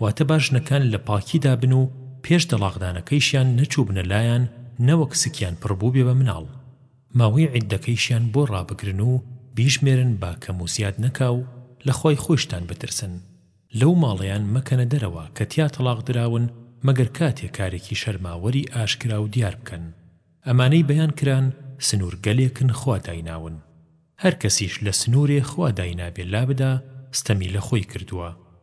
واتە با ژنەکان لە پاکیدا بن و پێش دەڵاقدانەکەیشیان نەچووبنە لایان نەوەک سکیان پڕبووبێ بە مناڵ ماوەی عیددەکەیشیان بۆ ڕابگرن و بیژمێرن با کەم و زیاد نەکا و لە خوای خۆیشتان بترسن لەو ماڵەیان مەکەنە دەرەوە کە تیا تەڵاق دراون مەگەر کاتێ کارێکی شەرماوەری ئاشکرا و دیار بکەن ئەمانەی بەیان کران سنوورگەلێکن خوا دایناون هەر کەسیش لە سنوورێ خوا داینابێ لابدا ستەمی لە خۆی کردووە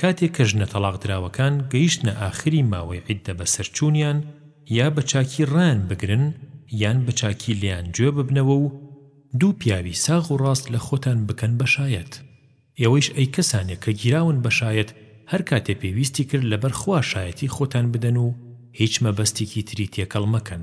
کاتێک کە ژنە تەڵاق دراوەکان گەیشتنە ئاخری ماوەی عیددە بەسەر چوونیان یا بە چاکی ڕایان بگرن یان بە چاکی لێیان جوێ ببنەوە و دوو پیاوی ساغ و ڕاست لە خۆتان بکەن بە شایەت ئێوەیش ئەی کەسانێک کە گیراون بە شایەت هەر کاتێ پێویستی کرد لەبەر خوا شایەتی خۆتان بدەن و هیچ مەبەستێکی تری تێکەڵ مەکەن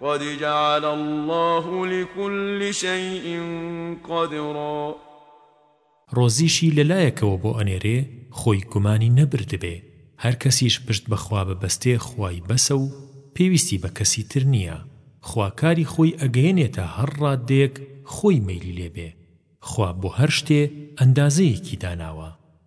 قد جعل اللە لکل شیء قدرا. ڕۆزیشی لە لایەکەوە بۆ ئەنێرێ خۆی گومانی نەبردبێ، هەر کەسیش پشت بە خوا ببەستێ خوای بەسە و پێویستی بە کەسی تر نییە، خوا کاری خۆی ئەگەیەنێتە هەر ڕاددەیەک خۆی مەیلی لێ بێ، خوا بۆ هەر شتێ ئەندازەیەکی داناوە.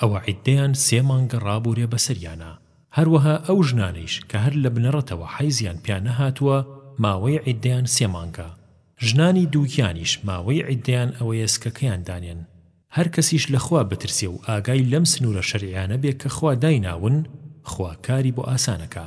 ئەوە عیددەیان سێ مانگە ڕابورێ بەسەریانا هەروەها ئەو ژنانەیش کە هەر لە بنەڕەتەوە حەیزیان پیا نەهاتووە ماوەی عیددەیان سێ مانگە ژنانی دووگیانیش ماوەی عیددەیان ئەوەیە سکەکەیان دانێن هەر کەسیش لە خوا بترسێ و ئاگای لەم سنوورە شەرعیانە بێ کە خوا دایناون خوا کاری بۆ ئاسانەکا.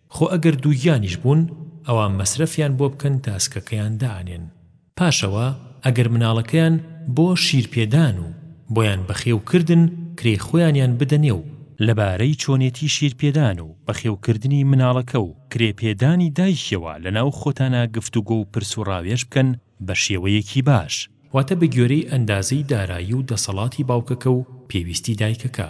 خۆ ئەگەر دووگیانیش بوون ئەوا مەسرەفیان بۆ بکەن تا سکەکەیان دائەنێن پاشەوە ئەگەر مناڵەکەیان بۆ شیر پێدان و بۆیان بەخێو کردن کرێی خۆیانیان بدەنێ و لەبارەی چۆنێتی شیر پێدان و بەخێو کردنی مناڵەکە و کرێ پێدانی دایکیەوە لەناو خۆتانا گفتوگۆ و پرس و ڕاوێژ بکەن بە شێوەیەکی باش، واتە بەگوێرەی ئەندازەی دارایی و دەسەڵاتی باوکەکە و پێویستی دایکەکە.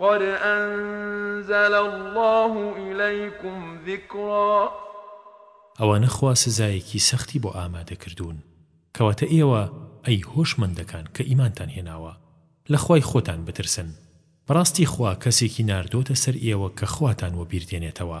قد انزل اللە الیکم ذکرا. ئەوانە خوا سزایەکی سەختی بۆ ئامادەکردوون. کەواتە ئێوە، ئەی هۆشمەندەکان کە ئیمانتان هێناوە، لە خوای خۆتان بترسن. بەڕاستی خوا کەسێکی ناردۆتە سەر ئێوە کە خواتان وەبیردێنێتەوە.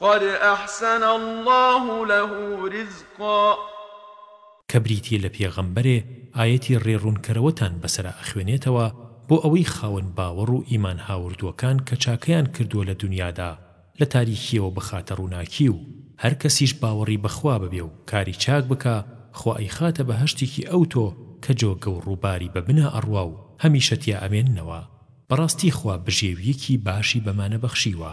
قد احسن اللە له رزقا. کە بریتیە لە پێغەمبەرێ ئایەتی ڕێ ڕوونکەرەوەتان بەسەرا ئەخوێنێتەوە بۆ ئەوەی خاوەن باوەڕ و ئیمان هاوردووەکان کە چاکەیان کردووە لە دونیادا لە تاریکیەوە بخاتە ڕووناکی و هەر کەسیش باوەڕی بە خوا ببێ و کاری چاک بکا خوا ئەیخاتە بەهەشتێکی ئەوتۆ کە جۆگە و ڕووباری بە بنا ئەڕوا و هەمیشە تیا ئەمێننەوە بەڕاستی خوا بژێوییەکی باشی بەمانە بەخشیوە.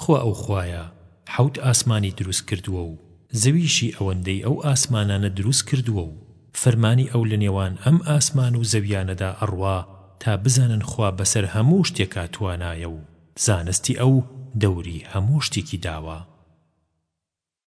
خوا ئەو خوایە حەوت ئاسمانی دروست کردووە و زەویشی ئەوەندەی ئەو ئاسمانانە دروست کردووە و فەرمانی ئەو لە نێوان ئەم ئاسمان و زەویانەدا ئەڕوا تا بزانن خوا بەسەر هەموو شتێکا توانایە و زانستی ئەو دەوری هەموو شتێکی داوە.